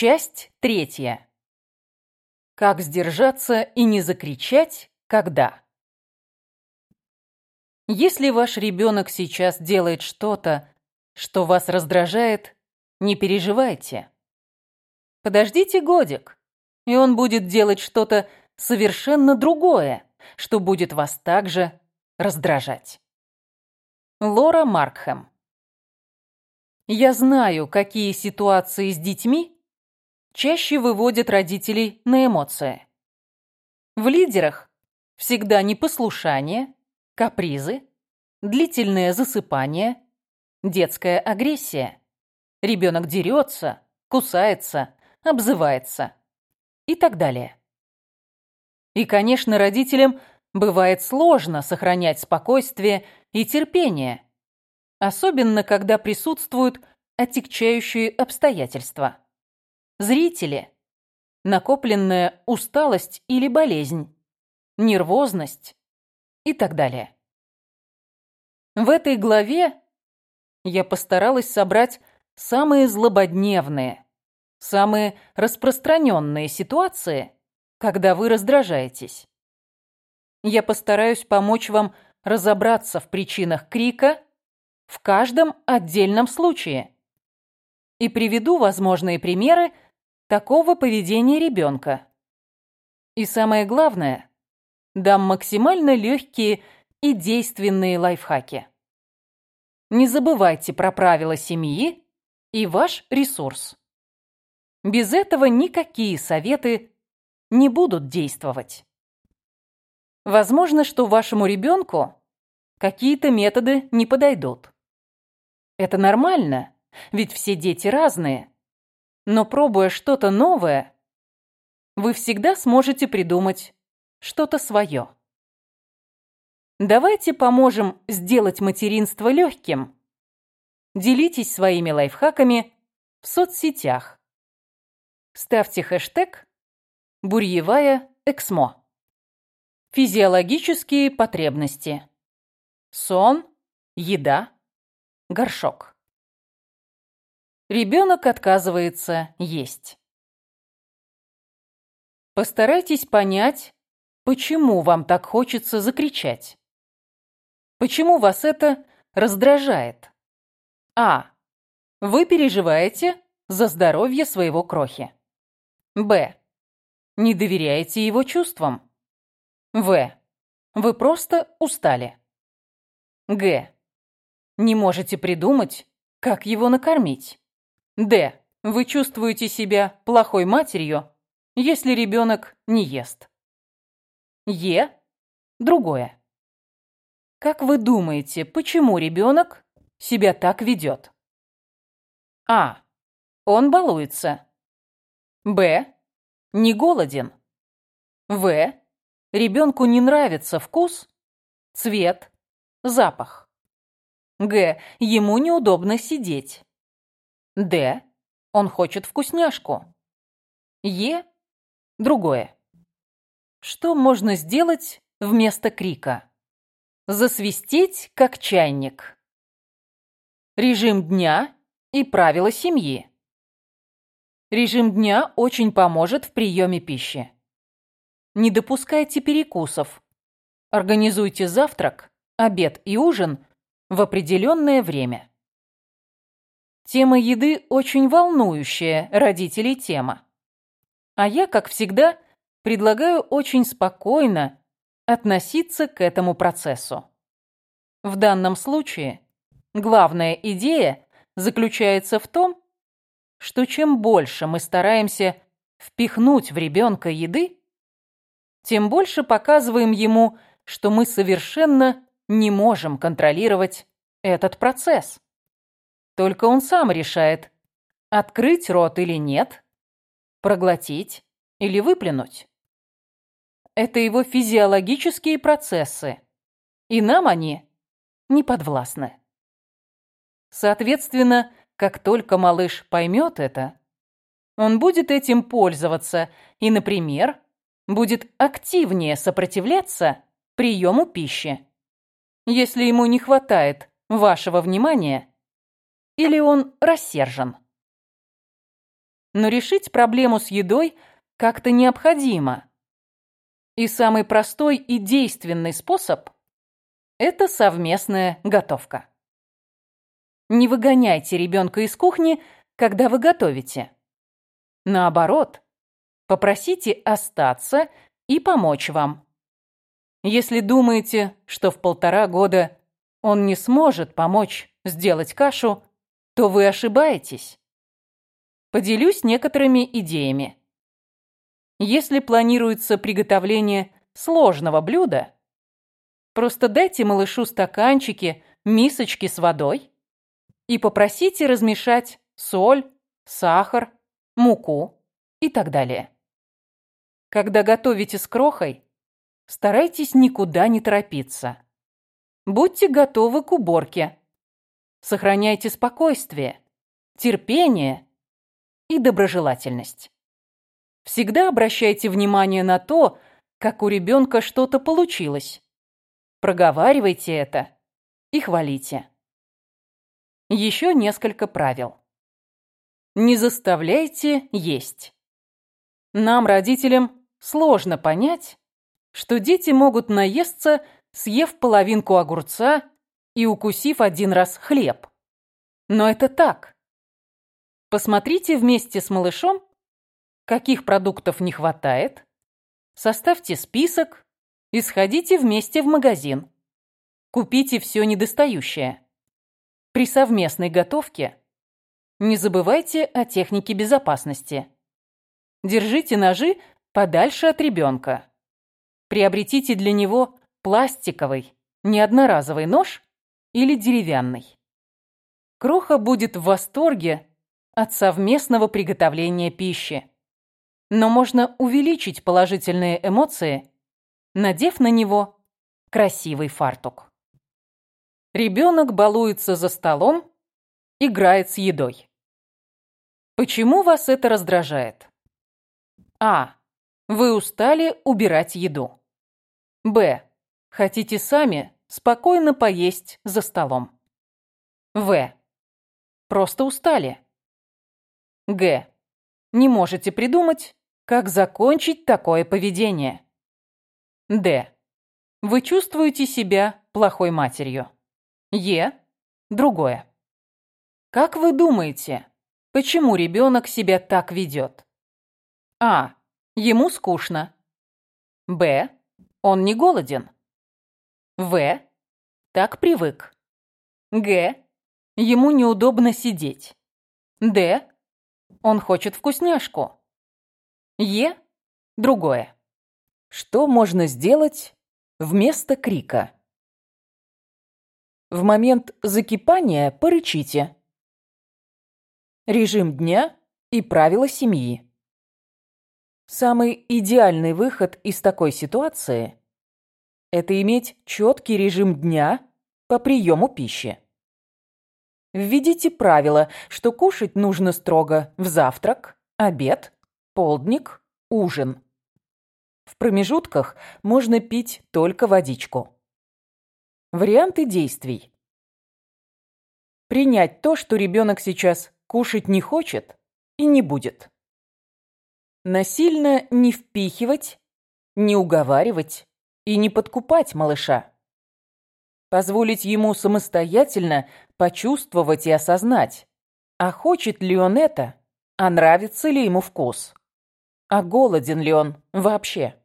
Часть третья. Как сдержаться и не закричать, когда? Если ваш ребенок сейчас делает что-то, что вас раздражает, не переживайте. Подождите годик, и он будет делать что-то совершенно другое, что будет вас также раздражать. Лора Маркхэм Я знаю, какие ситуации с детьми чаще выводят родителей на эмоции. В лидерах всегда непослушание, капризы, длительное засыпание, детская агрессия. Ребенок дерется, кусается, обзывается и так далее. И, конечно, родителям бывает сложно сохранять спокойствие и терпение, особенно когда присутствуют отягчающие обстоятельства зрители, накопленная усталость или болезнь, нервозность и так далее. В этой главе я постаралась собрать самые злободневные, самые распространенные ситуации, когда вы раздражаетесь. Я постараюсь помочь вам разобраться в причинах крика в каждом отдельном случае и приведу возможные примеры такого поведения ребенка. И самое главное, дам максимально легкие и действенные лайфхаки. Не забывайте про правила семьи и ваш ресурс. Без этого никакие советы не будут действовать. Возможно, что вашему ребенку какие-то методы не подойдут. Это нормально, ведь все дети разные. Но пробуя что-то новое, вы всегда сможете придумать что-то свое. Давайте поможем сделать материнство легким. Делитесь своими лайфхаками в соцсетях. Ставьте хэштег «Бурьевая Эксмо». Физиологические потребности. Сон, еда, горшок. Ребенок отказывается есть. Постарайтесь понять, почему вам так хочется закричать. Почему вас это раздражает? А. Вы переживаете за здоровье своего крохи. Б. Не доверяете его чувствам. В. Вы просто устали. Г. Не можете придумать, как его накормить. Д. Вы чувствуете себя плохой матерью, если ребенок не ест. Е. Другое. Как вы думаете, почему ребенок себя так ведет? А. Он балуется. Б. Не голоден. В. Ребенку не нравится вкус, цвет, запах. Г. Ему неудобно сидеть. Д. Он хочет вкусняшку. Е. Другое. Что можно сделать вместо крика? Засвистеть, как чайник. Режим дня и правила семьи. Режим дня очень поможет в приеме пищи. Не допускайте перекусов. Организуйте завтрак, обед и ужин в определенное время. Тема еды очень волнующая родителей тема. А я, как всегда, предлагаю очень спокойно относиться к этому процессу. В данном случае главная идея заключается в том, что чем больше мы стараемся впихнуть в ребенка еды, тем больше показываем ему, что мы совершенно не можем контролировать этот процесс. Только он сам решает, открыть рот или нет, проглотить или выплюнуть. Это его физиологические процессы, и нам они не подвластны. Соответственно, как только малыш поймет это, он будет этим пользоваться и, например, будет активнее сопротивляться приему пищи. Если ему не хватает вашего внимания или он рассержен? но решить проблему с едой как-то необходимо. И самый простой и действенный способ – это совместная готовка. Не выгоняйте ребенка из кухни, когда вы готовите. Наоборот, попросите остаться и помочь вам. Если думаете, что в полтора года он не сможет помочь сделать кашу, то вы ошибаетесь. Поделюсь некоторыми идеями. Если планируется приготовление сложного блюда, просто дайте малышу стаканчики, мисочки с водой и попросите размешать соль, сахар, муку и так далее. Когда готовите с крохой, старайтесь никуда не торопиться. Будьте готовы к уборке. Сохраняйте спокойствие, терпение и доброжелательность. Всегда обращайте внимание на то, как у ребенка что-то получилось. Проговаривайте это и хвалите. Еще несколько правил. Не заставляйте есть. Нам, родителям, сложно понять, что дети могут наесться, съев половинку огурца и укусив один раз хлеб. Но это так. Посмотрите вместе с малышом каких продуктов не хватает, составьте список и сходите вместе в магазин. Купите все недостающее. При совместной готовке не забывайте о технике безопасности. Держите ножи подальше от ребенка. Приобретите для него пластиковый, не одноразовый нож или деревянный. Кроха будет в восторге от совместного приготовления пищи но можно увеличить положительные эмоции, надев на него красивый фартук. Ребенок балуется за столом, играет с едой. Почему вас это раздражает? А. Вы устали убирать еду. Б. Хотите сами спокойно поесть за столом. В. Просто устали. Г. Не можете придумать, как закончить такое поведение? Д. Вы чувствуете себя плохой матерью. Е. Другое. Как вы думаете, почему ребенок себя так ведет? А. Ему скучно. Б. Он не голоден. В. Так привык. Г. Ему неудобно сидеть. Д. Он хочет вкусняшку. Е – другое. Что можно сделать вместо крика? В момент закипания порычите. Режим дня и правила семьи. Самый идеальный выход из такой ситуации – это иметь четкий режим дня по приему пищи. Введите правило, что кушать нужно строго в завтрак, обед полдник, ужин. В промежутках можно пить только водичку. Варианты действий. Принять то, что ребенок сейчас кушать не хочет и не будет. Насильно не впихивать, не уговаривать и не подкупать малыша. Позволить ему самостоятельно почувствовать и осознать, а хочет ли он это, а нравится ли ему вкус. А голоден ли он вообще?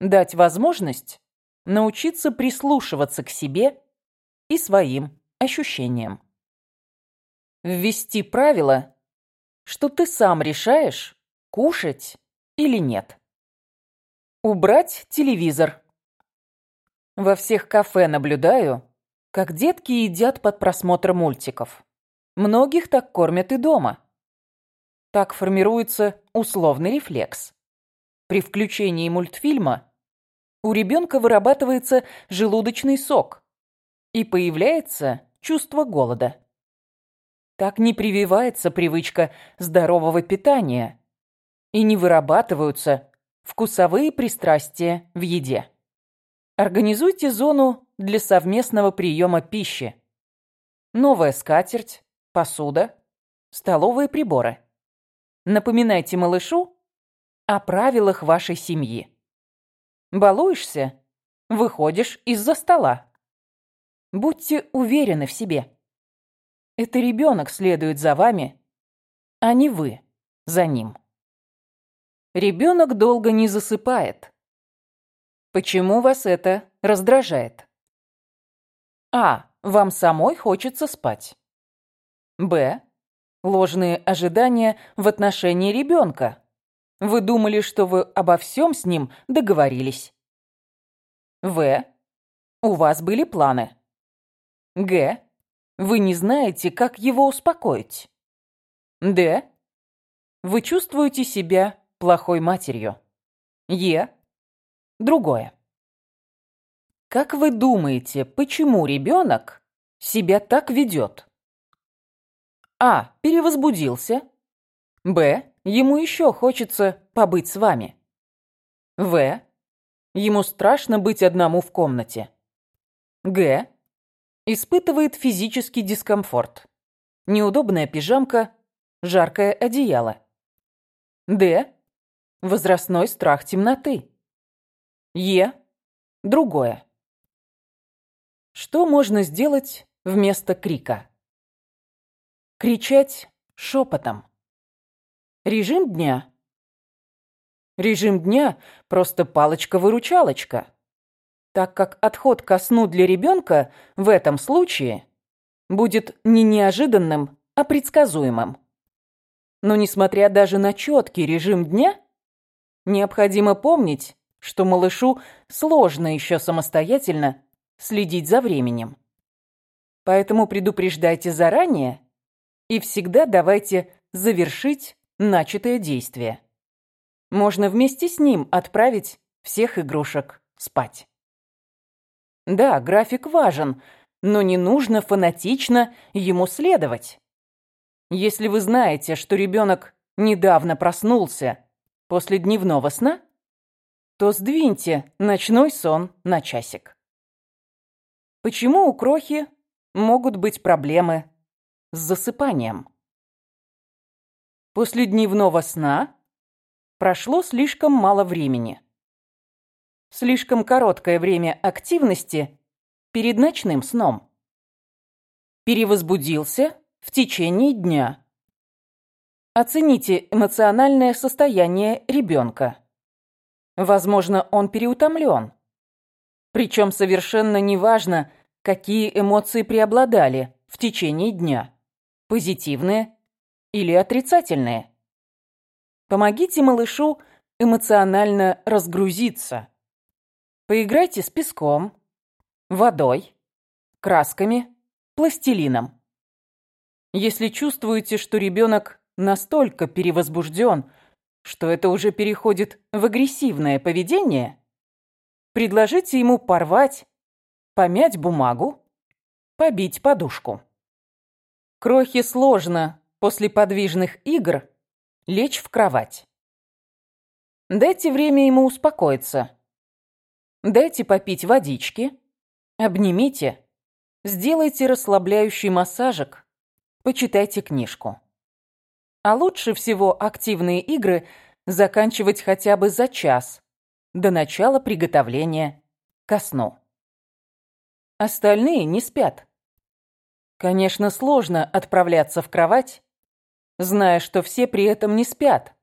Дать возможность научиться прислушиваться к себе и своим ощущениям. Ввести правило, что ты сам решаешь, кушать или нет. Убрать телевизор. Во всех кафе наблюдаю, как детки едят под просмотр мультиков. Многих так кормят и дома. Так формируется условный рефлекс. При включении мультфильма у ребенка вырабатывается желудочный сок и появляется чувство голода. Так не прививается привычка здорового питания и не вырабатываются вкусовые пристрастия в еде. Организуйте зону для совместного приема пищи. Новая скатерть, посуда, столовые приборы. напоминайте малышу о правилах вашей семьи. Балуешься? Выходишь из-за стола. Будьте уверены в себе. Это ребенок следует за вами, а не вы за ним. Ребенок долго не засыпает. Почему вас это раздражает? А. Вам самой хочется спать. Б. Ложные ожидания в отношении ребенка. Вы думали, что вы обо всем с ним договорились. В. У вас были планы. Г. Вы не знаете, как его успокоить. Д. Вы чувствуете себя плохой матерью. Е. Другое. Как вы думаете, почему ребенок себя так ведет? А. Перевозбудился. Б. Ему еще хочется побыть с вами. В. Ему страшно быть одному в комнате. Г. Испытывает физический дискомфорт. Неудобная пижамка, жаркое одеяло. Д. Возрастной страх темноты. Е. Другое. Что можно сделать вместо крика? Кричать шепотом. Режим дня. Режим дня – просто палочка-выручалочка. Так как отход ко сну для ребенка в этом случае будет не неожиданным, а предсказуемым. Но несмотря даже на четкий режим дня, необходимо помнить, что малышу сложно еще самостоятельно следить за временем. Поэтому предупреждайте заранее и всегда давайте завершить начатое действие. Можно вместе с ним отправить всех игрушек спать. Да, график важен, но не нужно фанатично ему следовать. Если вы знаете, что ребенок недавно проснулся после дневного сна, то сдвиньте ночной сон на часик. Почему у крохи могут быть проблемы с засыпанием? После дневного сна прошло слишком мало времени. Слишком короткое время активности перед ночным сном. Перевозбудился в течение дня. Оцените эмоциональное состояние ребенка. Возможно, он переутомлен. Причем совершенно неважно, какие эмоции преобладали в течение дня. Позитивные или отрицательные. Помогите малышу эмоционально разгрузиться. Поиграйте с песком, водой, красками, пластилином. Если чувствуете, что ребенок настолько перевозбужден, что это уже переходит в агрессивное поведение, предложите ему порвать, помять бумагу, побить подушку. Крохе сложно после подвижных игр лечь в кровать. Дайте время ему успокоиться. Дайте попить водички, обнимите, сделайте расслабляющий массажик, почитайте книжку. А лучше всего активные игры заканчивать хотя бы за час до начала приготовления ко сну. Остальные не спят. Конечно, сложно отправляться в кровать зная, что все при этом не спят,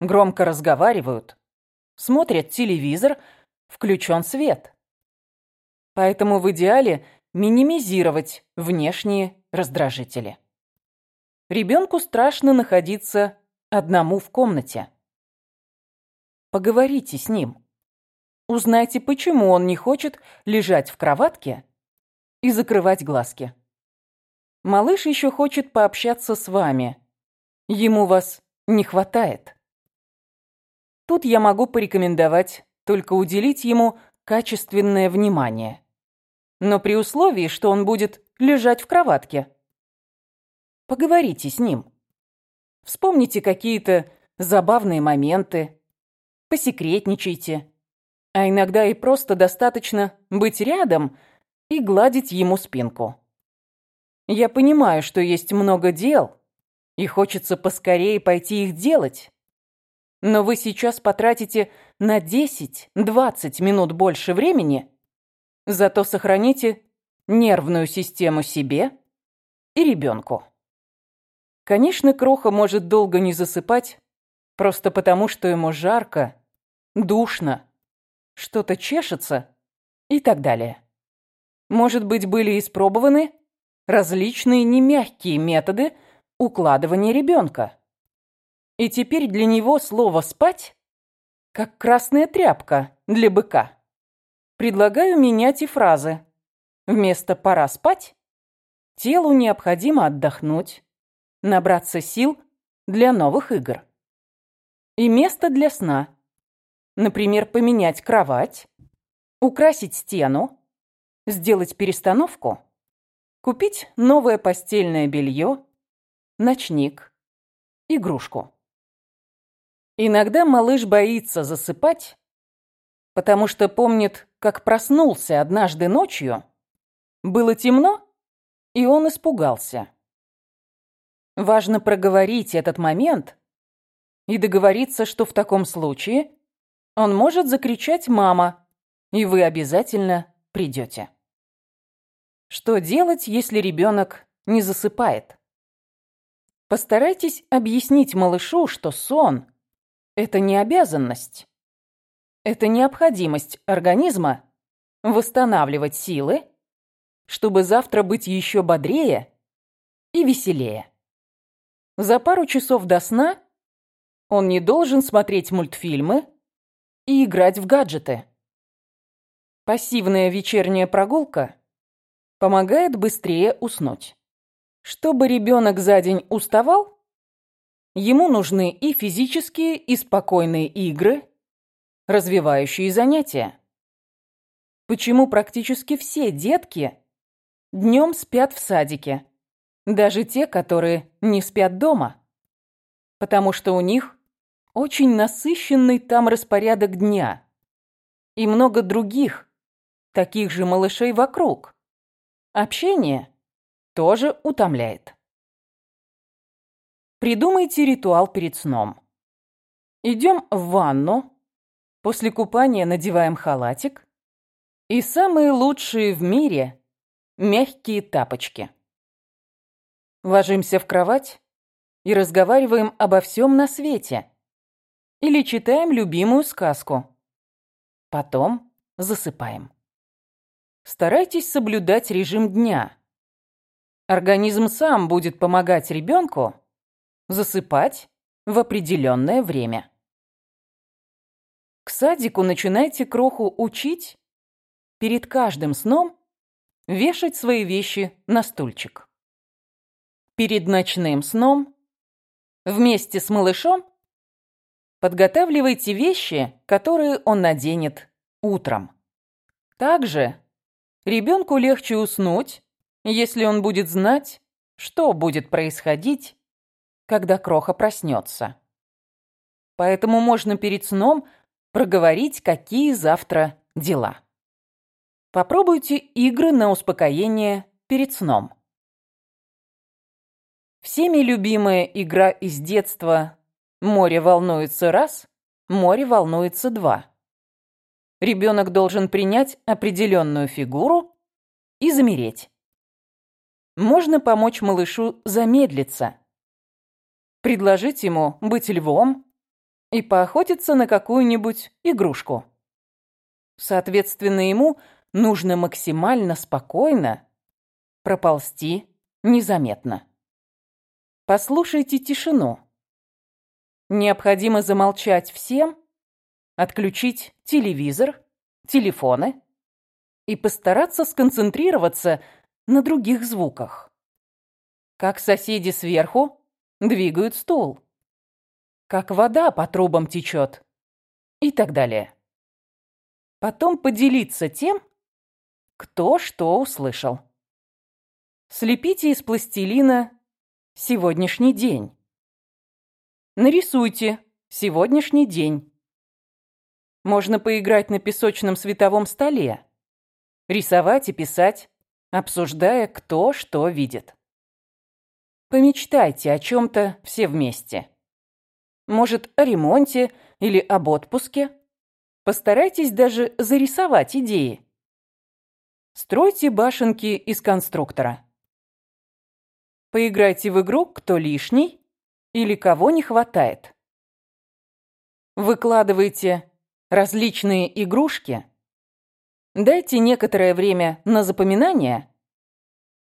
громко разговаривают, смотрят телевизор, включен свет. Поэтому в идеале минимизировать внешние раздражители. Ребенку страшно находиться одному в комнате. Поговорите с ним. Узнайте, почему он не хочет лежать в кроватке и закрывать глазки. Малыш еще хочет пообщаться с вами, Ему вас не хватает. Тут я могу порекомендовать только уделить ему качественное внимание. Но при условии, что он будет лежать в кроватке. Поговорите с ним. Вспомните какие-то забавные моменты. Посекретничайте. А иногда и просто достаточно быть рядом и гладить ему спинку. Я понимаю, что есть много дел, и хочется поскорее пойти их делать. Но вы сейчас потратите на 10-20 минут больше времени, зато сохраните нервную систему себе и ребенку. Конечно, Кроха может долго не засыпать, просто потому, что ему жарко, душно, что-то чешется и так далее. Может быть, были испробованы различные немягкие методы укладывания ребенка. И теперь для него слово «спать» как красная тряпка для быка. Предлагаю менять и фразы. Вместо «пора спать» телу необходимо отдохнуть, набраться сил для новых игр. И место для сна. Например, поменять кровать, украсить стену, сделать перестановку, купить новое постельное белье, ночник, игрушку. Иногда малыш боится засыпать, потому что помнит, как проснулся однажды ночью, было темно, и он испугался. Важно проговорить этот момент и договориться, что в таком случае он может закричать «мама», и вы обязательно придете. Что делать, если ребенок не засыпает? Постарайтесь объяснить малышу, что сон – это не обязанность. Это необходимость организма восстанавливать силы, чтобы завтра быть еще бодрее и веселее. За пару часов до сна он не должен смотреть мультфильмы и играть в гаджеты. Пассивная вечерняя прогулка помогает быстрее уснуть. Чтобы ребенок за день уставал, ему нужны и физические, и спокойные игры, развивающие занятия. Почему практически все детки днем спят в садике, даже те, которые не спят дома? Потому что у них очень насыщенный там распорядок дня и много других, таких же малышей вокруг. Общение тоже утомляет. Придумайте ритуал перед сном. Идем в ванну, После купания надеваем халатик и самые лучшие в мире мягкие тапочки. Ложимся в кровать и разговариваем обо всем на свете. Или читаем любимую сказку. Потом засыпаем. Старайтесь соблюдать режим дня. Организм сам будет помогать ребенку засыпать в определенное время. К садику начинайте кроху учить перед каждым сном вешать свои вещи на стульчик. Перед ночным сном вместе с малышом подготавливайте вещи, которые он наденет утром. Также ребенку легче уснуть, если он будет знать, что будет происходить, когда кроха проснется. Поэтому можно перед сном – проговорить, какие завтра дела. Попробуйте игры на успокоение перед сном. Всеми любимая игра из детства «Море волнуется раз», «Море волнуется два». Ребенок должен принять определенную фигуру и замереть. Можно помочь малышу замедлиться. Предложить ему быть львом и поохотиться на какую-нибудь игрушку. Соответственно, ему нужно максимально спокойно проползти незаметно. Послушайте тишину. Необходимо замолчать всем, отключить телевизор, телефоны и постараться сконцентрироваться на других звуках. Как соседи сверху двигают стул как вода по трубам течет и так далее. Потом поделиться тем, кто что услышал. Слепите из пластилина сегодняшний день. Нарисуйте сегодняшний день. Можно поиграть на песочном световом столе, рисовать и писать, обсуждая, кто что видит. Помечтайте о чем-то все вместе. Может, о ремонте или об отпуске. Постарайтесь даже зарисовать идеи. Стройте башенки из конструктора. Поиграйте в игру «Кто лишний?» или «Кого не хватает». Выкладывайте различные игрушки. Дайте некоторое время на запоминание,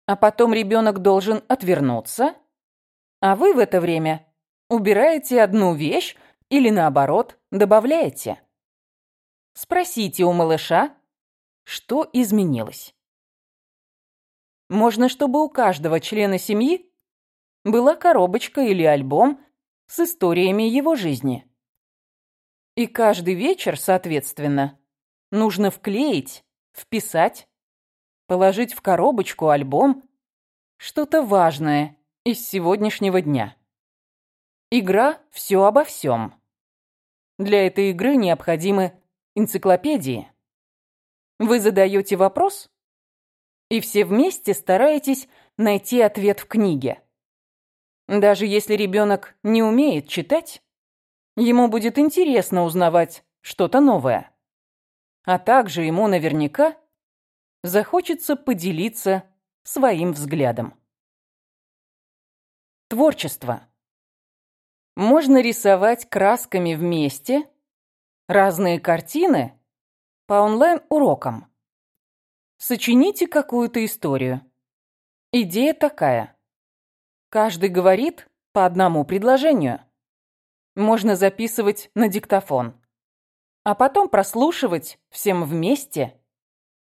а потом ребенок должен отвернуться, а вы в это время убираете одну вещь или наоборот добавляете. Спросите у малыша, что изменилось. Можно, чтобы у каждого члена семьи была коробочка или альбом с историями его жизни. И каждый вечер, соответственно, нужно вклеить, вписать, положить в коробочку альбом что-то важное из сегодняшнего дня. Игра «Все обо всем». Для этой игры необходимы энциклопедии. Вы задаете вопрос, и все вместе стараетесь найти ответ в книге. Даже если ребенок не умеет читать, ему будет интересно узнавать что-то новое. А также ему наверняка захочется поделиться своим взглядом. Творчество. Можно рисовать красками вместе разные картины по онлайн-урокам. Сочините какую-то историю. Идея такая. Каждый говорит по одному предложению. Можно записывать на диктофон, а потом прослушивать всем вместе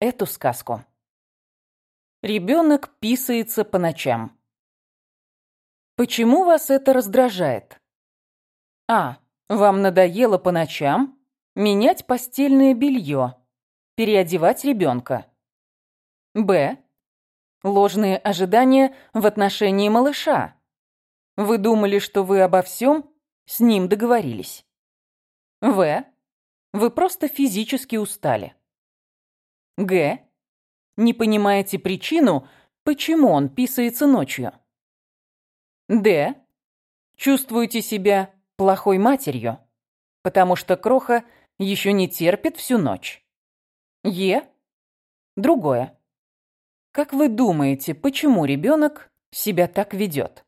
эту сказку. Ребенок писается по ночам. Почему вас это раздражает? А. Вам надоело по ночам Менять постельное белье. Переодевать ребенка. Б. Ложные ожидания в отношении малыша. Вы думали, что вы обо всем с ним договорились. В. Вы просто физически устали. Г. Не понимаете причину, почему он писается ночью. Д. Чувствуете себя плохой матерью, потому что Кроха – еще не терпит всю ночь. Е. Другое. Как вы думаете, почему ребенок себя так ведет?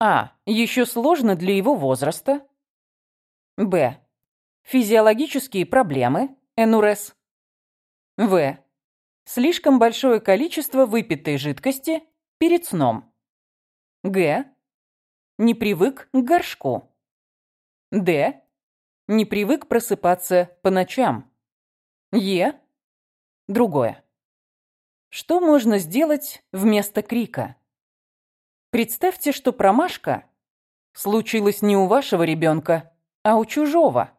А. Еще сложно для его возраста. Б. Физиологические проблемы, НУРС. В. Слишком большое количество выпитой жидкости перед сном. Г. Не привык к горшку. Д не привык просыпаться по ночам. Е. Другое. Что можно сделать вместо крика? Представьте, что промашка случилась не у вашего ребенка, а у чужого.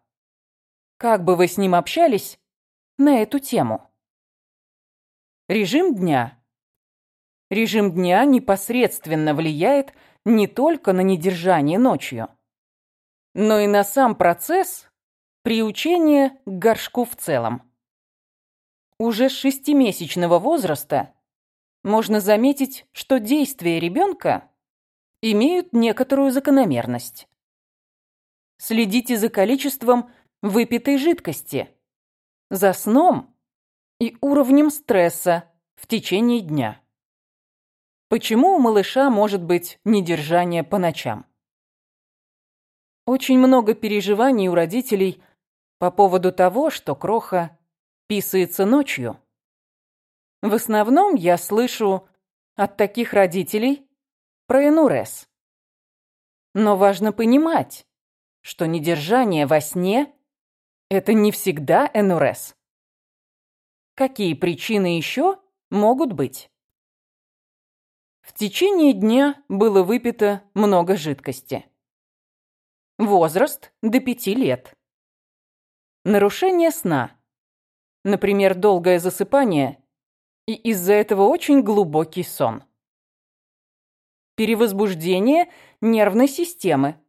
Как бы вы с ним общались на эту тему? Режим дня. Режим дня непосредственно влияет не только на недержание ночью, но и на сам процесс приучения к горшку в целом. Уже с шестимесячного возраста можно заметить, что действия ребенка имеют некоторую закономерность. Следите за количеством выпитой жидкости, за сном и уровнем стресса в течение дня. Почему у малыша может быть недержание по ночам? Очень много переживаний у родителей по поводу того, что Кроха писается ночью. В основном я слышу от таких родителей про энурез. Но важно понимать, что недержание во сне – это не всегда энурез. Какие причины еще могут быть? В течение дня было выпито много жидкости. Возраст до 5 лет. Нарушение сна. Например, долгое засыпание и из-за этого очень глубокий сон. Перевозбуждение нервной системы.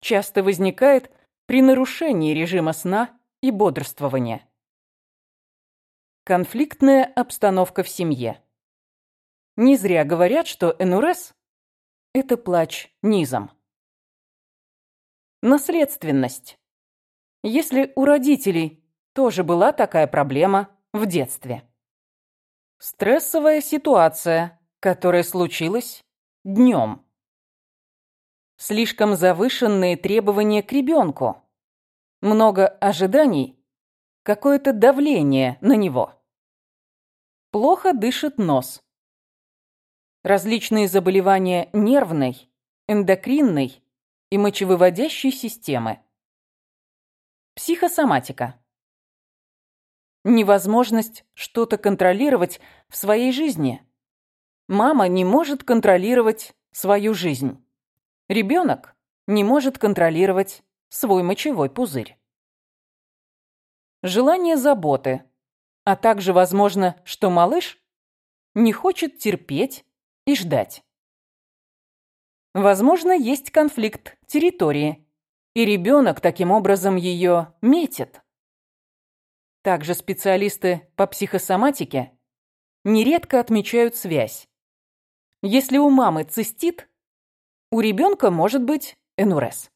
Часто возникает при нарушении режима сна и бодрствования. Конфликтная обстановка в семье. Не зря говорят, что НРС – это плач низом. Наследственность. Если у родителей тоже была такая проблема в детстве. Стрессовая ситуация, которая случилась днем. Слишком завышенные требования к ребенку. Много ожиданий, какое-то давление на него. Плохо дышит нос. Различные заболевания нервной, эндокринной и мочевыводящей системы. Психосоматика. Невозможность что-то контролировать в своей жизни. Мама не может контролировать свою жизнь. Ребенок не может контролировать свой мочевой пузырь. Желание заботы, а также, возможно, что малыш не хочет терпеть и ждать. Возможно, есть конфликт территории, и ребенок таким образом ее метит. Также специалисты по психосоматике нередко отмечают связь. Если у мамы цистит, у ребенка может быть НРС.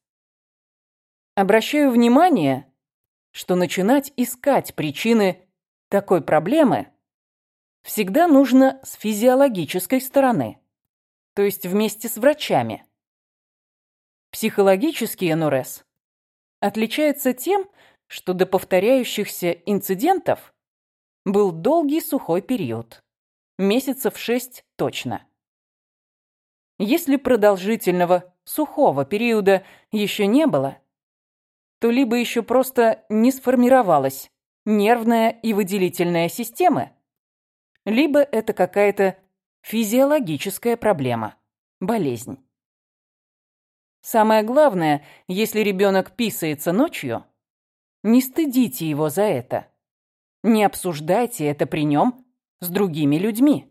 Обращаю внимание, что начинать искать причины такой проблемы всегда нужно с физиологической стороны, то есть вместе с врачами. Психологический НРС отличается тем, что до повторяющихся инцидентов был долгий сухой период. Месяцев шесть точно. Если продолжительного сухого периода еще не было, то либо еще просто не сформировалась нервная и выделительная системы, либо это какая-то физиологическая проблема, болезнь. Самое главное, если ребенок писается ночью, не стыдите его за это. Не обсуждайте это при нем с другими людьми.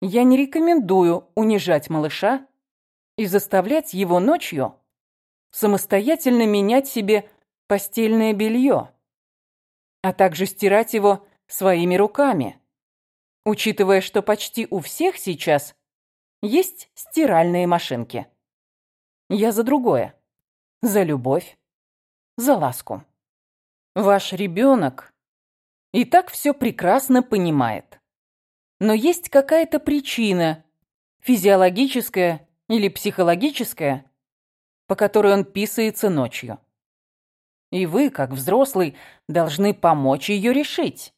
Я не рекомендую унижать малыша и заставлять его ночью самостоятельно менять себе постельное белье, а также стирать его своими руками, учитывая, что почти у всех сейчас есть стиральные машинки. Я за другое. За любовь. За ласку. Ваш ребенок и так все прекрасно понимает. Но есть какая-то причина, физиологическая или психологическая, по которой он писается ночью. И вы, как взрослый, должны помочь ее решить.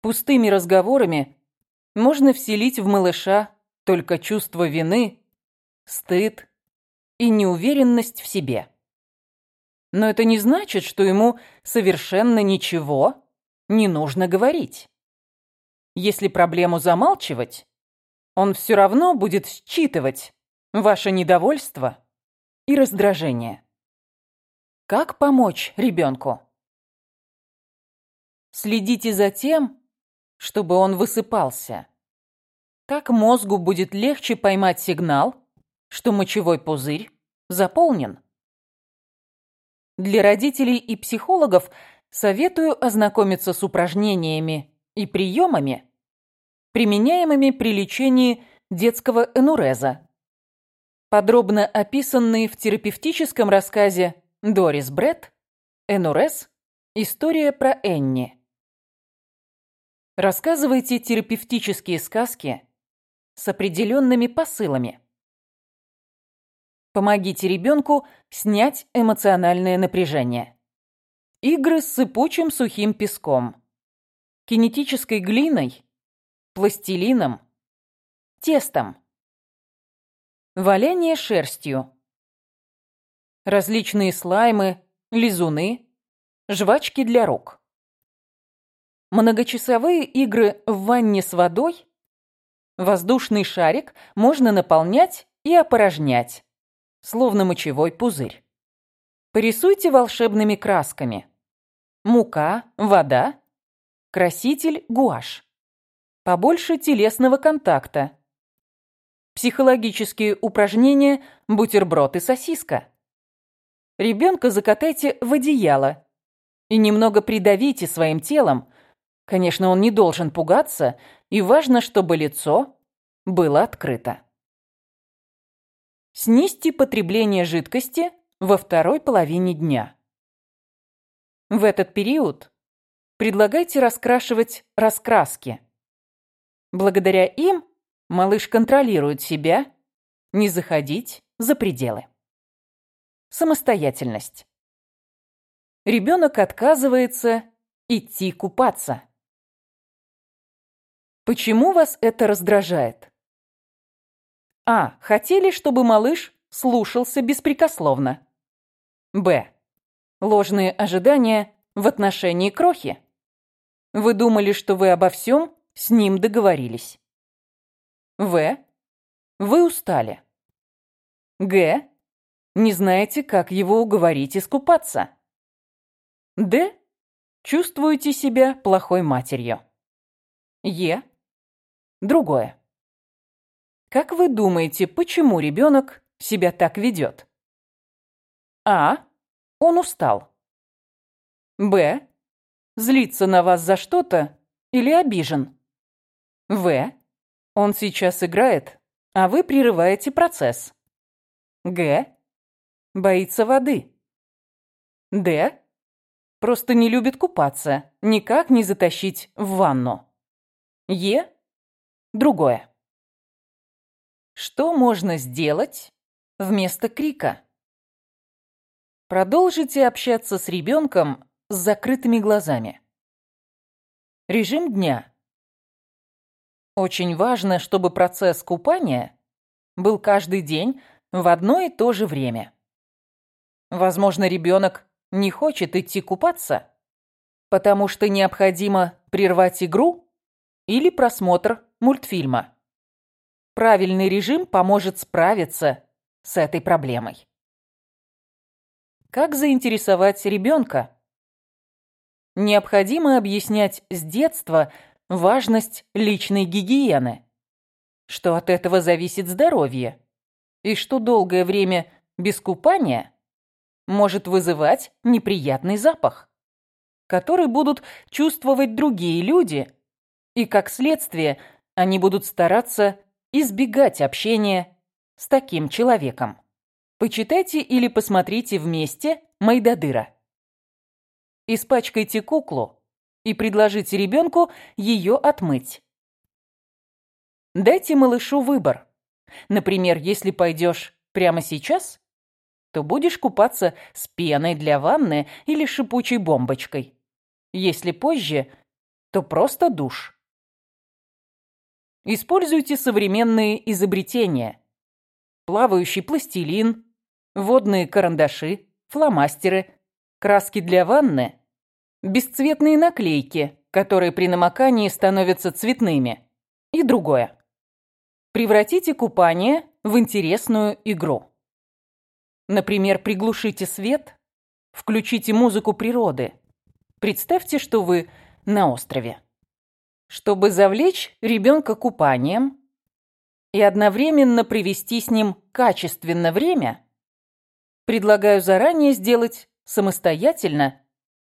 Пустыми разговорами можно вселить в малыша только чувство вины, стыд, и неуверенность в себе. Но это не значит, что ему совершенно ничего не нужно говорить. Если проблему замалчивать, он все равно будет считывать ваше недовольство и раздражение. Как помочь ребенку? Следите за тем, чтобы он высыпался. Так мозгу будет легче поймать сигнал что мочевой пузырь заполнен. Для родителей и психологов советую ознакомиться с упражнениями и приемами, применяемыми при лечении детского энуреза, подробно описанные в терапевтическом рассказе Дорис Бретт «Энурез. История про Энни». Рассказывайте терапевтические сказки с определенными посылами. Помогите ребенку снять эмоциональное напряжение. Игры с сыпучим сухим песком, кинетической глиной, пластилином, тестом. Валяние шерстью. Различные слаймы, лизуны, жвачки для рук. Многочасовые игры в ванне с водой. Воздушный шарик можно наполнять и опорожнять словно мочевой пузырь. Порисуйте волшебными красками. Мука, вода, краситель, гуашь. Побольше телесного контакта. Психологические упражнения бутерброд и сосиска. Ребенка закатайте в одеяло и немного придавите своим телом, Конечно, он не должен пугаться, и важно, чтобы лицо было открыто. Снизьте потребление жидкости во второй половине дня. В этот период предлагайте раскрашивать раскраски. Благодаря им малыш контролирует себя, не заходить за пределы. Самостоятельность. Ребенок отказывается идти купаться. Почему вас это раздражает? А. Хотели, чтобы малыш слушался беспрекословно. Б. Ложные ожидания в отношении крохи. Вы думали, что вы обо всем с ним договорились. В. Вы устали. Г. Не знаете, как его уговорить искупаться. Д. Чувствуете себя плохой матерью. Е. Другое. Как вы думаете, почему ребенок себя так ведет? А. Он устал. Б. Злится на вас за что-то или обижен. В. Он сейчас играет, а вы прерываете процесс. Г. Боится воды. Д. Просто не любит купаться, никак не затащить в ванну. Е. Другое. Что можно сделать вместо крика? Продолжите общаться с ребенком с закрытыми глазами. Режим дня. Очень важно, чтобы процесс купания был каждый день в одно и то же время. Возможно, ребенок не хочет идти купаться, потому что необходимо прервать игру или просмотр мультфильма. Правильный режим поможет справиться с этой проблемой. Как заинтересовать ребенка? Необходимо объяснять с детства важность личной гигиены, что от этого зависит здоровье, и что долгое время без купания может вызывать неприятный запах, который будут чувствовать другие люди, и, как следствие, они будут стараться избегать общения с таким человеком. Почитайте или посмотрите вместе Майдадыра. Испачкайте куклу и предложите ребенку ее отмыть. Дайте малышу выбор. Например, если пойдешь прямо сейчас, то будешь купаться с пеной для ванны или шипучей бомбочкой. Если позже, то просто душ. Используйте современные изобретения. Плавающий пластилин, водные карандаши, фломастеры, краски для ванны, бесцветные наклейки, которые при намокании становятся цветными, и другое. Превратите купание в интересную игру. Например, приглушите свет, включите музыку природы. Представьте, что вы на острове. Чтобы завлечь ребенка купанием и одновременно провести с ним качественно время, Предлагаю заранее сделать самостоятельно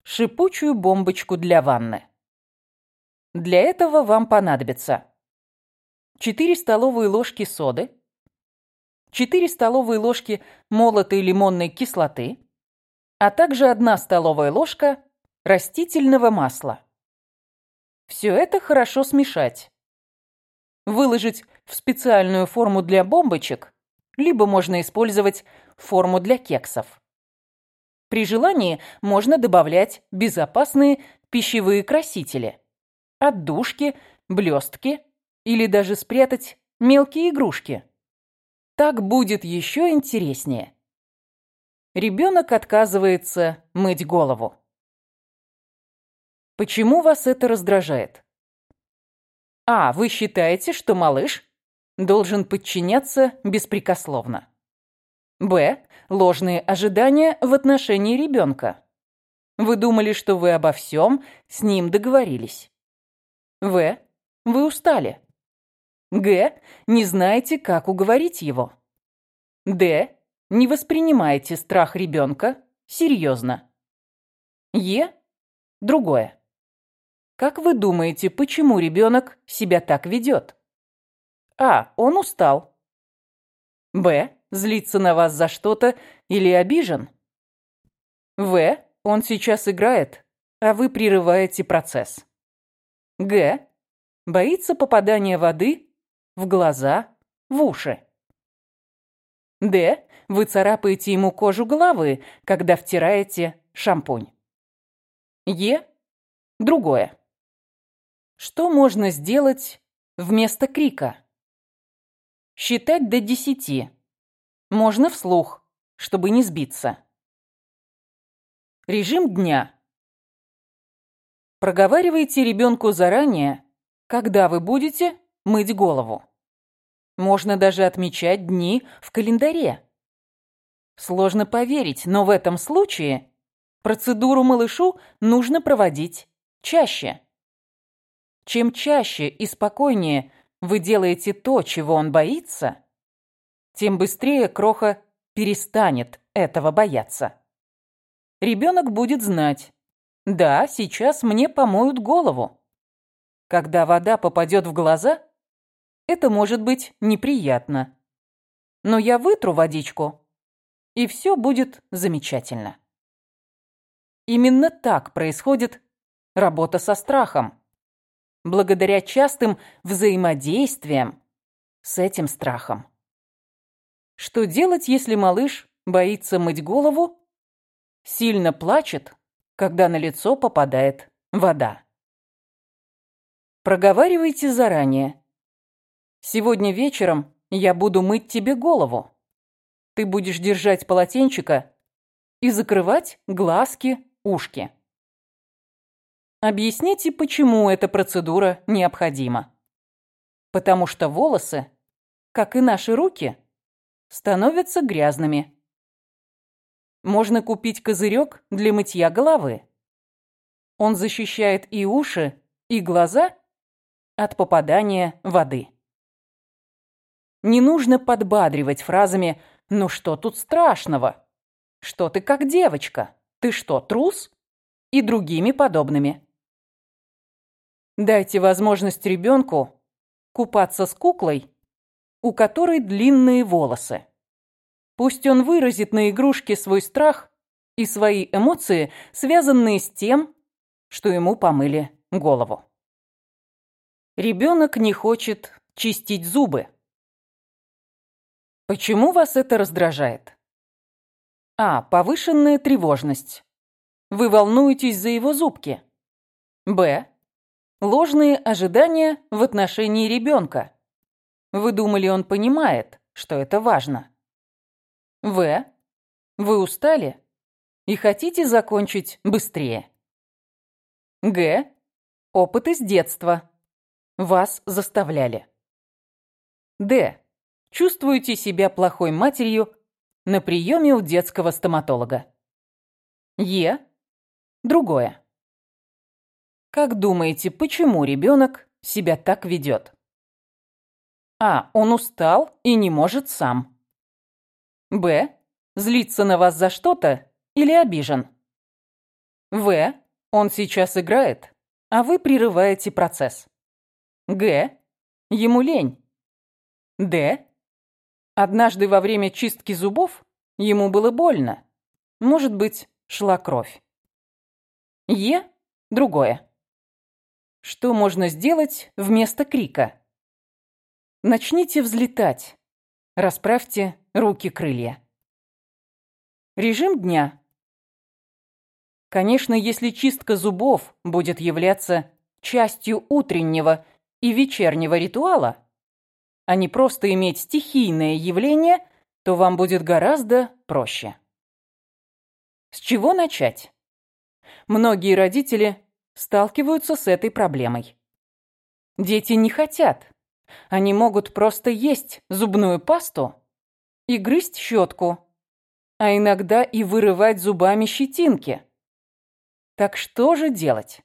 шипучую бомбочку для ванны. Для этого вам понадобится 4 столовые ложки соды, 4 столовые ложки молотой лимонной кислоты, а также 1 столовая ложка растительного масла. Все это хорошо смешать. Выложить в специальную форму для бомбочек, либо можно использовать форму для кексов. При желании можно добавлять безопасные пищевые красители, отдушки, блестки или даже спрятать мелкие игрушки. Так будет еще интереснее. Ребенок отказывается мыть голову. Почему вас это раздражает? А. Вы считаете, что малыш должен подчиняться беспрекословно. Б. Ложные ожидания в отношении ребенка. Вы думали, что вы обо всем с ним договорились. В. Вы устали. Г. Не знаете, как уговорить его. Д. Не воспринимаете страх ребенка серьезно. Е. Другое. Как вы думаете, почему ребенок себя так ведет? А. Он устал. Б. Злится на вас за что-то или обижен. В. Он сейчас играет, а вы прерываете процесс. Г. Боится попадания воды в глаза, в уши. Д. Вы царапаете ему кожу головы, когда втираете шампунь. Е. Другое. Что можно сделать вместо крика? Считать до десяти. Можно вслух, чтобы не сбиться. Режим дня. Проговаривайте ребенку заранее, когда вы будете мыть голову. Можно даже отмечать дни в календаре. Сложно поверить, но в этом случае процедуру малышу нужно проводить чаще. Чем чаще и спокойнее вы делаете то, чего он боится, тем быстрее Кроха перестанет этого бояться. Ребенок будет знать, да, сейчас мне помоют голову. Когда вода попадет в глаза, это может быть неприятно. Но я вытру водичку, и все будет замечательно. Именно так происходит работа со страхом. Благодаря частым взаимодействиям с этим страхом. Что делать, если малыш боится мыть голову, сильно плачет, когда на лицо попадает вода? Проговаривайте заранее. Сегодня вечером я буду мыть тебе голову. Ты будешь держать полотенчика и закрывать глазки, ушки. Объясните, почему эта процедура необходима. Потому что волосы, как и наши руки, становятся грязными. Можно купить козырек для мытья головы. Он защищает и уши, и глаза от попадания воды. Не нужно подбадривать фразами «Ну что тут страшного?» «Что ты как девочка? Ты что, трус?» и другими подобными. Дайте возможность ребенку купаться с куклой, у которой длинные волосы. Пусть он выразит на игрушке свой страх и свои эмоции, связанные с тем, что ему помыли голову. Ребенок не хочет чистить зубы. Почему вас это раздражает? А. Повышенная тревожность. Вы волнуетесь за его зубки. Б. Ложные ожидания в отношении ребенка. Вы думали, он понимает, что это важно. В. Вы устали и хотите закончить быстрее. Г. Опыт из детства. Вас заставляли. Д. Чувствуете себя плохой матерью на приеме у детского стоматолога. Е. Другое. Как думаете, почему ребенок себя так ведет? А. Он устал и не может сам. Б. Злится на вас за что-то или обижен. В. Он сейчас играет, а вы прерываете процесс. Г. Ему лень. Д. Однажды во время чистки зубов ему было больно. Может быть, шла кровь. Е. Другое. Что можно сделать вместо крика? Начните взлетать. Расправьте руки-крылья. Режим дня. Конечно, если чистка зубов будет являться частью утреннего и вечернего ритуала, а не просто иметь стихийное явление, то вам будет гораздо проще. С чего начать? Многие родители сталкиваются с этой проблемой. Дети не хотят. Они могут просто есть зубную пасту и грызть щетку, а иногда и вырывать зубами щетинки. Так что же делать?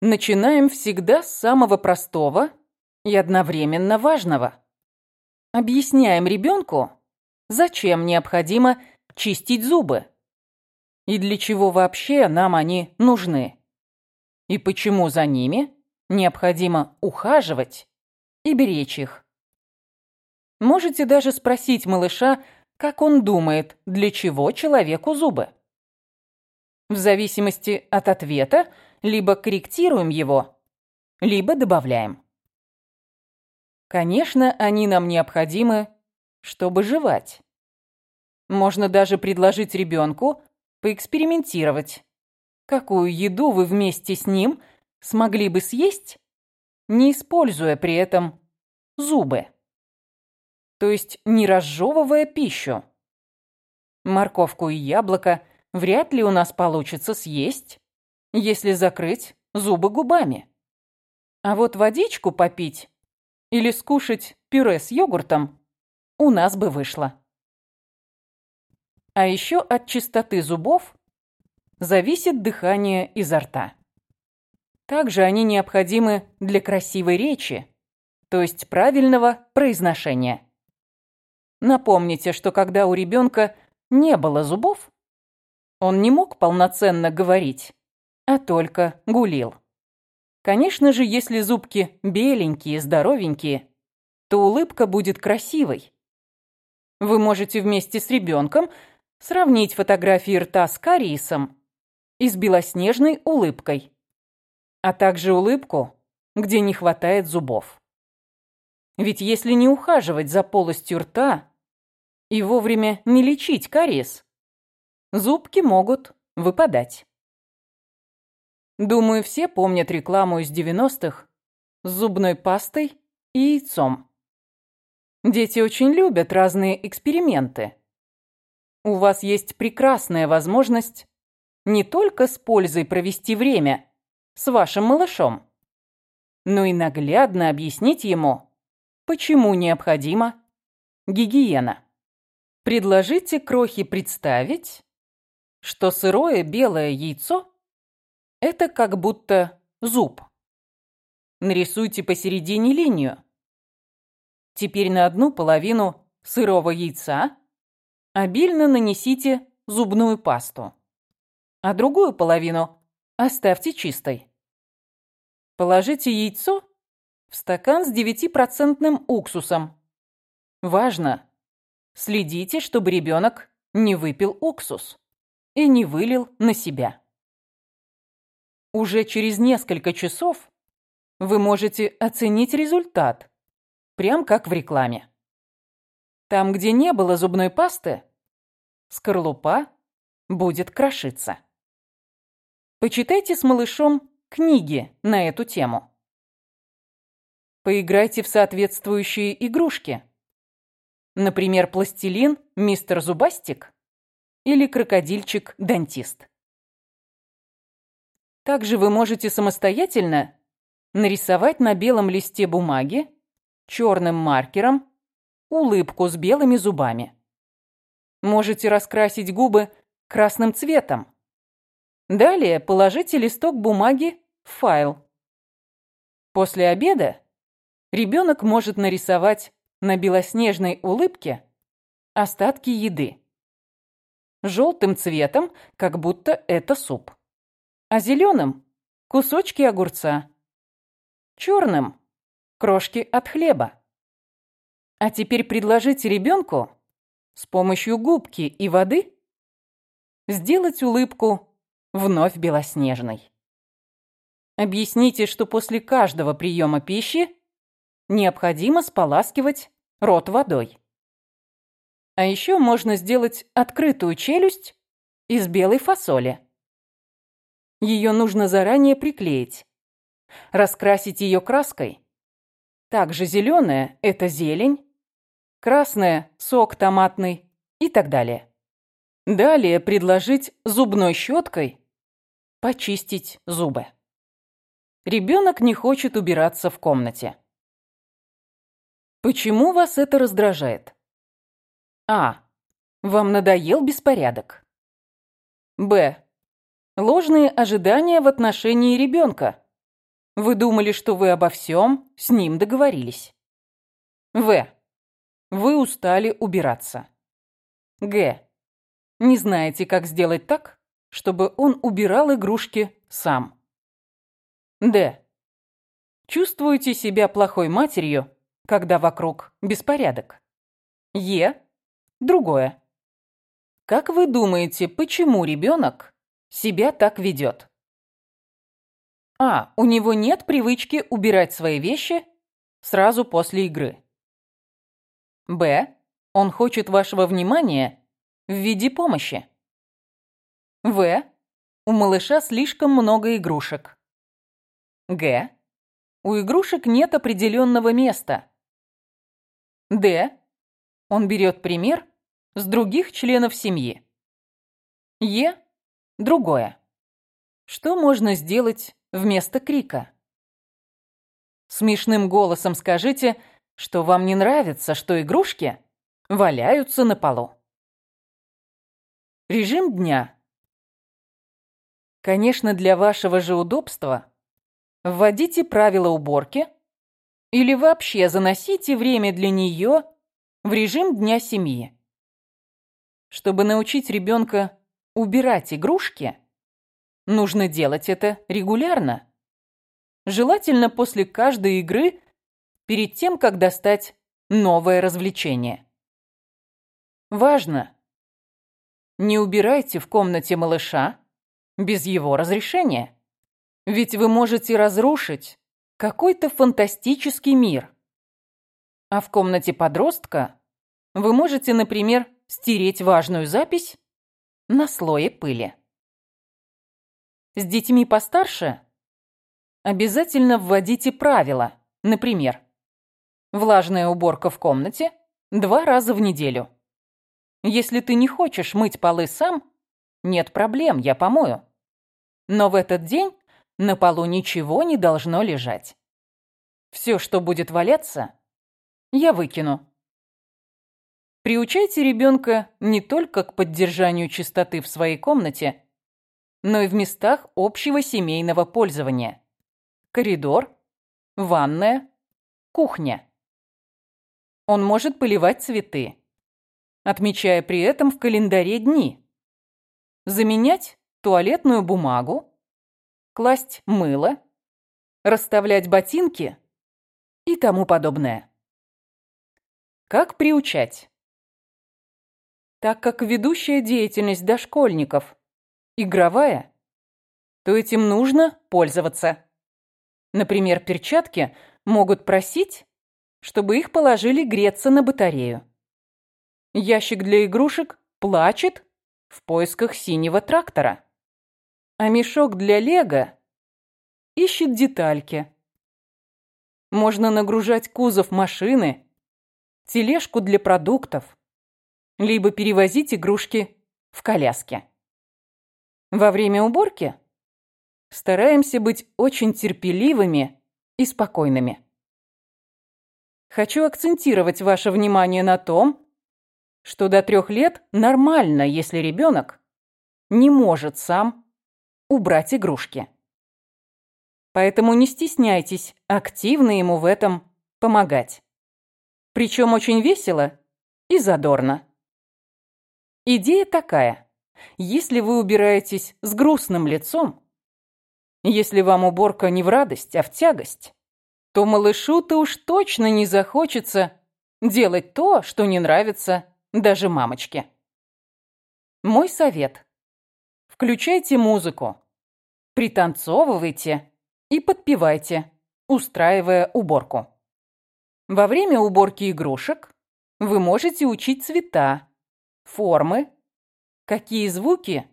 Начинаем всегда с самого простого и одновременно важного. Объясняем ребенку, зачем необходимо чистить зубы и для чего вообще нам они нужны. И почему за ними необходимо ухаживать и беречь их. Можете даже спросить малыша, как он думает, для чего человеку зубы. В зависимости от ответа либо корректируем его, либо добавляем. Конечно, они нам необходимы, чтобы жевать. Можно даже предложить ребенку поэкспериментировать. Какую еду вы вместе с ним смогли бы съесть, не используя при этом зубы? То есть не разжевывая пищу. Морковку и яблоко вряд ли у нас получится съесть, если закрыть зубы губами. А вот водичку попить или скушать пюре с йогуртом у нас бы вышло. А еще от чистоты зубов зависит дыхание изо рта. Также они необходимы для красивой речи, то есть правильного произношения. Напомните, что когда у ребенка не было зубов, он не мог полноценно говорить, а только гулил. Конечно же, если зубки беленькие, здоровенькие, то улыбка будет красивой. Вы можете вместе с ребенком сравнить фотографии рта с кариесом и с белоснежной улыбкой, а также улыбку, где не хватает зубов. Ведь если не ухаживать за полостью рта и вовремя не лечить кариес, зубки могут выпадать. Думаю, все помнят рекламу из 90-х с зубной пастой и яйцом. Дети очень любят разные эксперименты. У вас есть прекрасная возможность не только с пользой провести время с вашим малышом, но и наглядно объяснить ему, почему необходима гигиена. Предложите крохи представить, что сырое белое яйцо это как будто зуб. Нарисуйте посередине линию. Теперь на одну половину сырого яйца обильно нанесите зубную пасту, а другую половину оставьте чистой. Положите яйцо в стакан с 9% уксусом. Важно! Следите, чтобы ребенок не выпил уксус и не вылил на себя. Уже через несколько часов вы можете оценить результат, прям как в рекламе. Там, где не было зубной пасты, скорлупа будет крошиться. Почитайте с малышом книги на эту тему. Поиграйте в соответствующие игрушки. Например, пластилин «Мистер Зубастик» или крокодильчик-дантист. Также вы можете самостоятельно нарисовать на белом листе бумаги черным маркером улыбку с белыми зубами. Можете раскрасить губы красным цветом. Далее положите листок бумаги в файл. После обеда ребенок может нарисовать на белоснежной улыбке остатки еды. Желтым цветом, как будто это суп а зеленым – кусочки огурца, черным – крошки от хлеба. А теперь предложите ребенку с помощью губки и воды сделать улыбку вновь белоснежной. Объясните, что после каждого приема пищи необходимо споласкивать рот водой. А еще можно сделать открытую челюсть из белой фасоли. Ее нужно заранее приклеить. Раскрасить ее краской. Также зеленая – это зелень, красная – сок томатный и так далее. Далее предложить зубной щеткой почистить зубы. Ребенок не хочет убираться в комнате. Почему вас это раздражает? А. Вам надоел беспорядок. Б. Ложные ожидания в отношении ребенка. Вы думали, что вы обо всем с ним договорились. В. Вы устали убираться. Г. Не знаете, как сделать так, чтобы он убирал игрушки сам. Д. Чувствуете себя плохой матерью, когда вокруг беспорядок? Е. Другое. Как вы думаете, почему ребенок себя так ведет? А. У него нет привычки убирать свои вещи сразу после игры. Б. Он хочет вашего внимания в виде помощи. В. У малыша слишком много игрушек. Г. У игрушек нет определенного места. Д. Он берет пример с других членов семьи. Е. Другое. Что можно сделать вместо крика? Смешным голосом скажите, что вам не нравится, что игрушки валяются на полу. Режим дня. Конечно, для вашего же удобства вводите правила уборки или вообще заносите время для нее в режим дня семьи. Чтобы научить ребенка убирать игрушки, нужно делать это регулярно. Желательно после каждой игры перед тем, как достать новое развлечение. Важно! Не убирайте в комнате малыша без его разрешения. Ведь вы можете разрушить какой-то фантастический мир. А в комнате подростка вы можете, например, стереть важную запись на слое пыли. С детьми постарше обязательно вводите правила. Например, влажная уборка в комнате два раза в неделю. Если ты не хочешь мыть полы сам, нет проблем, я помою. Но в этот день на полу ничего не должно лежать. Все, что будет валяться, я выкину. Приучайте ребенка не только к поддержанию чистоты в своей комнате, но и в местах общего семейного пользования. Коридор, ванная, кухня. Он может поливать цветы, отмечая при этом в календаре дни. Заменять туалетную бумагу, класть мыло, расставлять ботинки и тому подобное. Как приучать? Так как ведущая деятельность дошкольников игровая, то этим нужно пользоваться. Например, перчатки могут просить, чтобы их положили греться на батарею. Ящик для игрушек плачет в поисках синего трактора. А мешок для лего ищет детальки. Можно нагружать кузов машины, тележку для продуктов, либо перевозить игрушки в коляске. Во время уборки стараемся быть очень терпеливыми и спокойными. Хочу акцентировать ваше внимание на том, что до трех лет нормально, если ребенок не может сам убрать игрушки. Поэтому не стесняйтесь активно ему в этом помогать. Причем очень весело и задорно. Идея такая. Если вы убираетесь с грустным лицом, если вам уборка не в радость, а в тягость, то малышу-то уж точно не захочется делать то, что не нравится даже мамочке. Мой совет. Включайте музыку, пританцовывайте и подпевайте, устраивая уборку. Во время уборки игрушек вы можете учить цвета, формы, какие звуки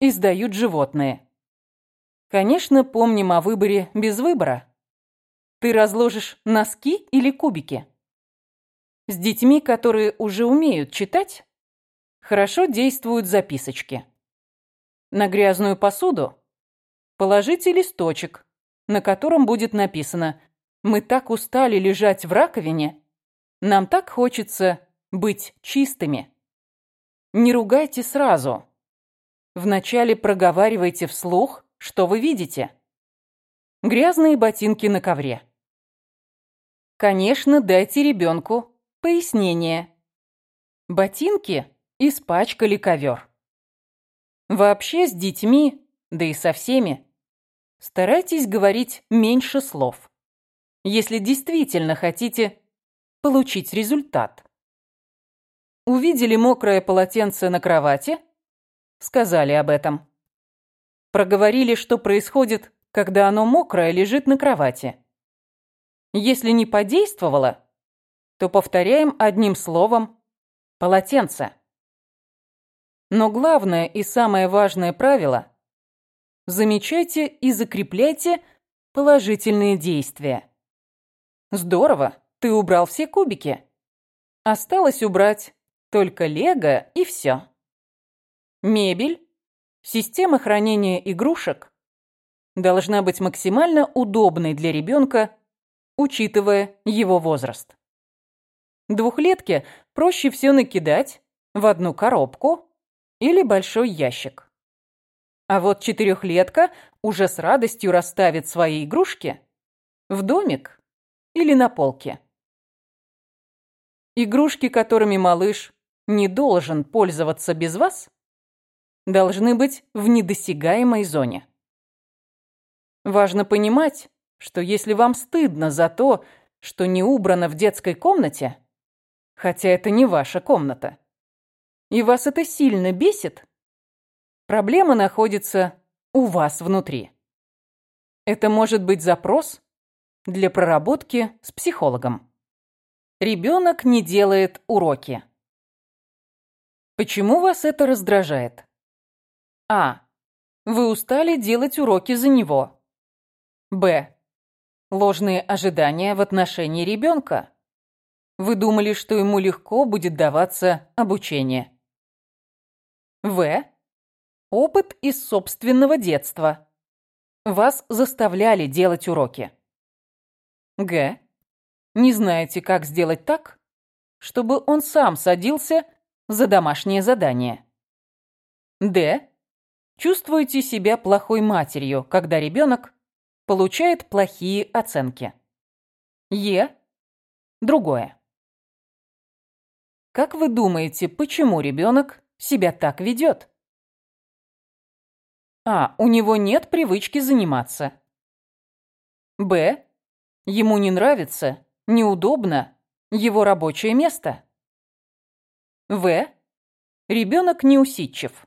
издают животные. Конечно, помним о выборе без выбора. Ты разложишь носки или кубики? С детьми, которые уже умеют читать, хорошо действуют записочки. На грязную посуду положите листочек, на котором будет написано «Мы так устали лежать в раковине, нам так хочется быть чистыми». Не ругайте сразу. Вначале проговаривайте вслух, что вы видите. Грязные ботинки на ковре. Конечно, дайте ребенку Пояснение. Ботинки испачкали ковер. Вообще с детьми, да и со всеми, Старайтесь говорить меньше слов, если действительно хотите получить результат. Увидели мокрое полотенце на кровати? Сказали об этом. Проговорили, что происходит, когда оно мокрое лежит на кровати. Если не подействовало, то повторяем одним словом «полотенце». Но главное и самое важное правило – замечайте и закрепляйте положительные действия. Здорово, ты убрал все кубики. Осталось убрать только лего и все. Мебель, система хранения игрушек должна быть максимально удобной для ребенка, учитывая его возраст. Двухлетке проще все накидать в одну коробку или большой ящик. А вот четырехлетка уже с радостью расставит свои игрушки в домик или на полке. Игрушки, которыми малыш не должен пользоваться без вас, должны быть в недосягаемой зоне. Важно понимать, что если вам стыдно за то, что не убрано в детской комнате, хотя это не ваша комната, и вас это сильно бесит, проблема находится у вас внутри. Это может быть запрос для проработки с психологом. Ребенок не делает уроки. Почему вас это раздражает? А. Вы устали делать уроки за него. Б. Ложные ожидания в отношении ребенка. Вы думали, что ему легко будет даваться обучение. В. Опыт из собственного детства. Вас заставляли делать уроки. Г. Не знаете, как сделать так, чтобы он сам садился за домашнее задание. Д. Чувствуете себя плохой матерью, когда ребенок получает плохие оценки. Е. Другое. Как вы думаете, почему ребенок себя так ведет? А. У него нет привычки заниматься. Б. Ему не нравится, неудобно его рабочее место. В. Ребенок неусидчив.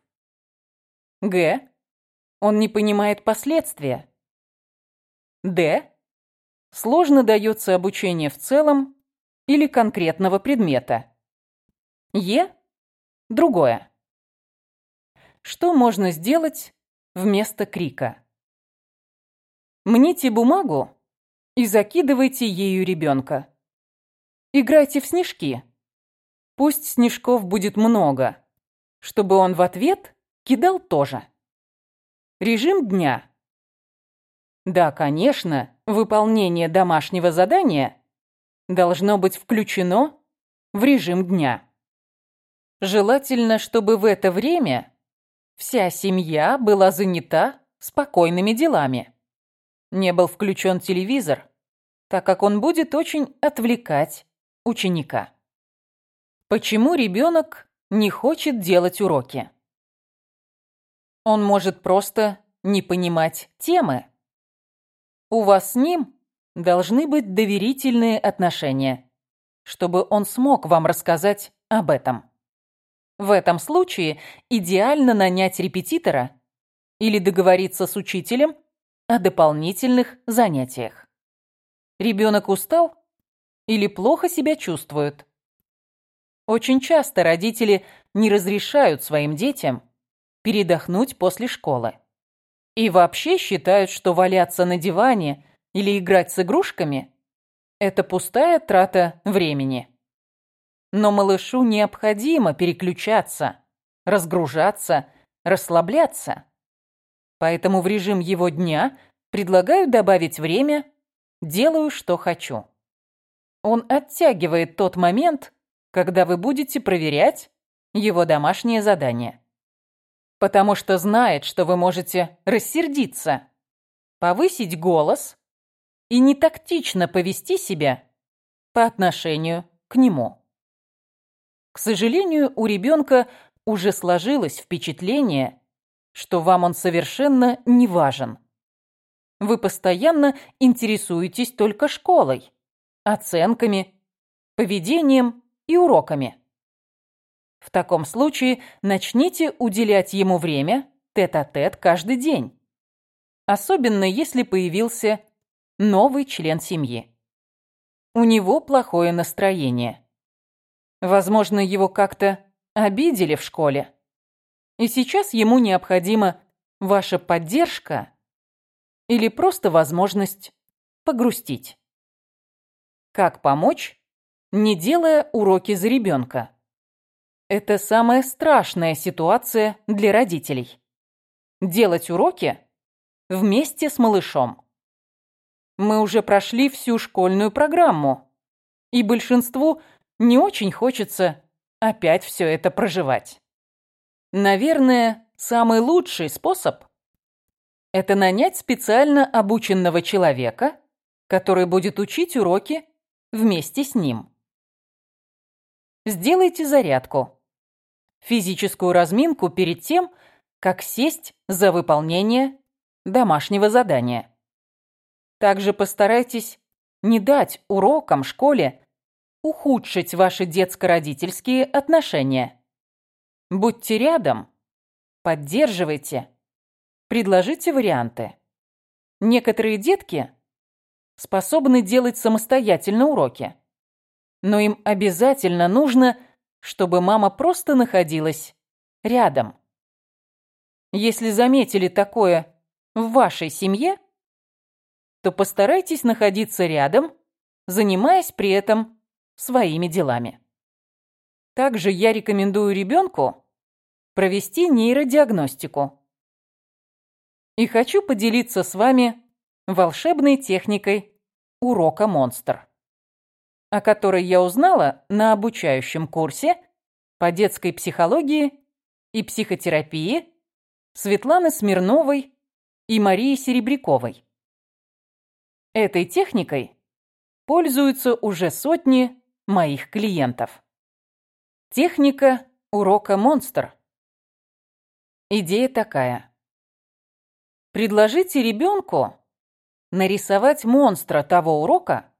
Г. Он не понимает последствия. Д. Сложно дается обучение в целом или конкретного предмета. Е. Другое. Что можно сделать вместо крика? Мните бумагу и закидывайте ею ребенка. Играйте в снежки. Пусть снежков будет много, чтобы он в ответ кидал тоже. Режим дня. Да, конечно, выполнение домашнего задания должно быть включено в режим дня. Желательно, чтобы в это время вся семья была занята спокойными делами. Не был включен телевизор, так как он будет очень отвлекать ученика. Почему ребенок не хочет делать уроки? Он может просто не понимать темы. У вас с ним должны быть доверительные отношения, чтобы он смог вам рассказать об этом. В этом случае идеально нанять репетитора или договориться с учителем о дополнительных занятиях. Ребенок устал или плохо себя чувствует. Очень часто родители не разрешают своим детям передохнуть после школы. И вообще считают, что валяться на диване или играть с игрушками – это пустая трата времени. Но малышу необходимо переключаться, разгружаться, расслабляться. Поэтому в режим его дня предлагаю добавить время «делаю, что хочу». Он оттягивает тот момент, когда вы будете проверять его домашнее задание. Потому что знает, что вы можете рассердиться, повысить голос и нетактично повести себя по отношению к нему. К сожалению, у ребенка уже сложилось впечатление, что вам он совершенно не важен. вы постоянно интересуетесь только школой, оценками, поведением и уроками. В таком случае начните уделять ему время тет-а-тет -тет каждый день. Особенно если появился новый член семьи. У него плохое настроение. Возможно, его как-то обидели в школе. И сейчас ему необходима ваша поддержка или просто возможность погрустить. Как помочь, не делая уроки за ребенка? Это самая страшная ситуация для родителей. Делать уроки вместе с малышом. Мы уже прошли всю школьную программу, и большинству не очень хочется опять все это проживать. Наверное, самый лучший способ – это нанять специально обученного человека, который будет учить уроки вместе с ним. Сделайте зарядку. Физическую разминку перед тем, как сесть за выполнение домашнего задания. Также постарайтесь не дать урокам школе ухудшить ваши детско-родительские отношения. Будьте рядом, поддерживайте, предложите варианты. Некоторые детки способны делать самостоятельно уроки но им обязательно нужно, чтобы мама просто находилась рядом. Если заметили такое в вашей семье, то постарайтесь находиться рядом, занимаясь при этом своими делами. Также я рекомендую ребенку провести нейродиагностику. И хочу поделиться с вами волшебной техникой урока монстр о которой я узнала на обучающем курсе по детской психологии и психотерапии Светланы Смирновой и Марии Серебряковой. Этой техникой пользуются уже сотни моих клиентов. Техника урока монстр. Идея такая. Предложите ребенку нарисовать монстра того урока,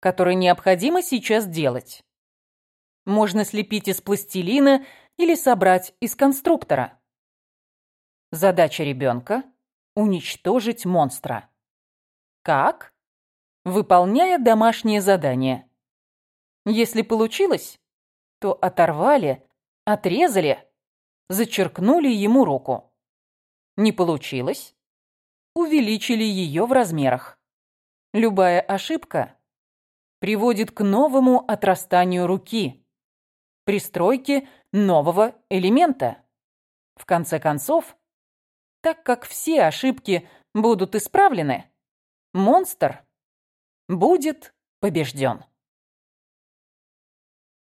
который необходимо сейчас делать. Можно слепить из пластилина или собрать из конструктора. Задача ребенка – уничтожить монстра. Как? Выполняя домашнее задание. Если получилось, то оторвали, отрезали, зачеркнули ему руку. Не получилось? Увеличили ее в размерах. Любая ошибка приводит к новому отрастанию руки, пристройке нового элемента. В конце концов, так как все ошибки будут исправлены, монстр будет побежден.